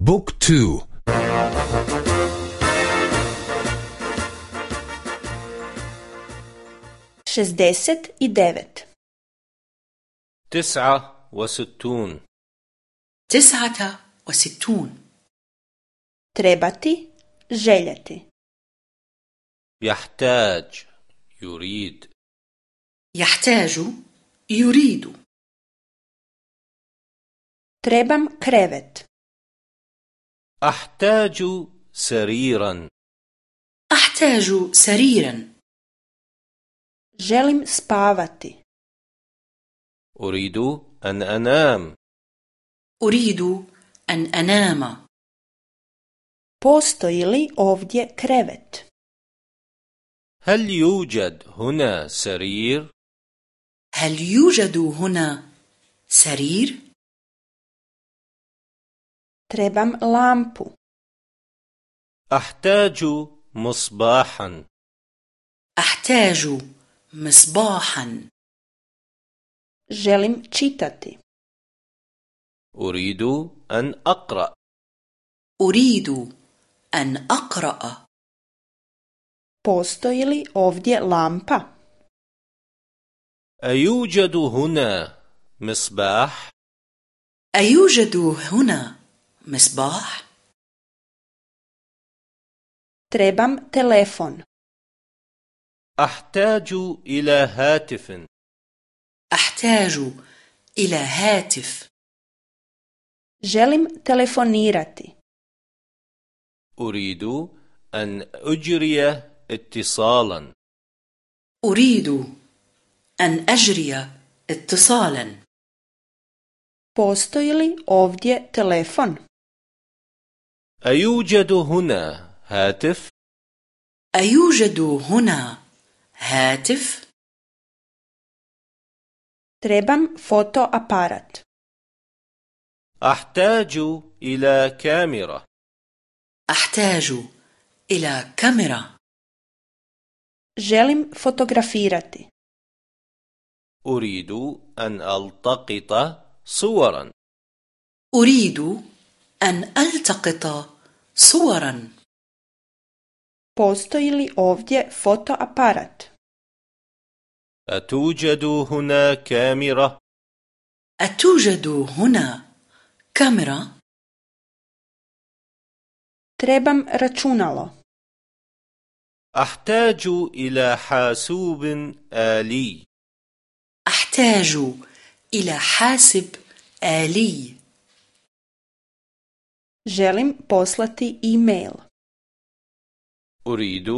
Book two. Šezdeset i devet. تسعة وستون. تسعة وستون. Trebati željeti. يحتاج يريد. يحتاج يريد. Trebam krevet. أحتاج سريرا أحتاج سريرا Želim spavati. أريد أن أنام أريد أن أنام Postoji li ovdje krevet? هل يوجد هنا سرير؟ هل يوجد هنا سرير؟ Trebam lampu. أحتاج مصباحا أحتاج مصباحا Želim čitati. أريد أن أقرأ أريد أن أقرأ Postoji li ovdje lampa? أيوجد هنا مصباح؟ أيوجد هنا مصباح؟ Trebam telefon. أحتاج إلى هاتف أحتاج إلى هاتف Želim telefonirati. أريد أن أجري اتصالا أريد أن أجري اتصالا Postoji li ovdje telefon? أيوجد هنا هاتف؟ أيوجد هنا هاتف؟ Trebam fotoaparat. أحتاج إلى كاميرا أحتاج إلى كاميرا Želim fotografirati. أريد أن ألتقط صورا أريد أن ألتقط صورا Postoji li ovdje fotoaparat? أتوجد هنا كاميرا؟ أتوجد هنا كاميرا؟ Trebam računalo. أحتاج إلى حاسوب آلي أحتاج إلى حاسب آلي Želim poslati e-mail. أريد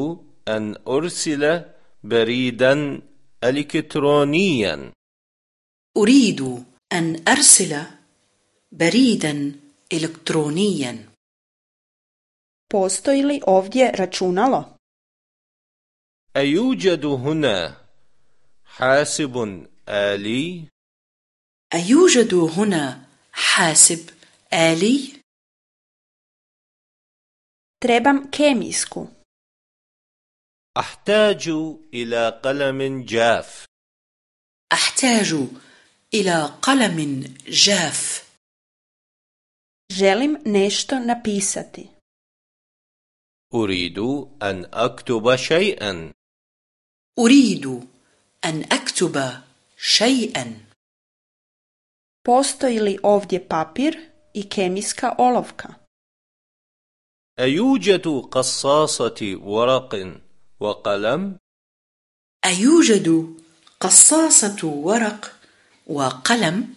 أن أرسل بريدا إلكترونيا أريد أن أرسل بريدا إلكترونيا Postoji li ovdje računalo? أيوجد هنا حاسب آلي؟ أيوجد هنا حاسب آلي؟ Trebam kemijsku. أحتاج إلى قلم جاف أحتاج إلى قلم جاف Želim nešto napisati. أريد أن أكتب شيئا أريد أن أكتب شيئا Postoji li ovdje papir i kemijska olovka? أيوجد قصاصة ورق وقلم؟ أيوجد قصاصة ورق وقلم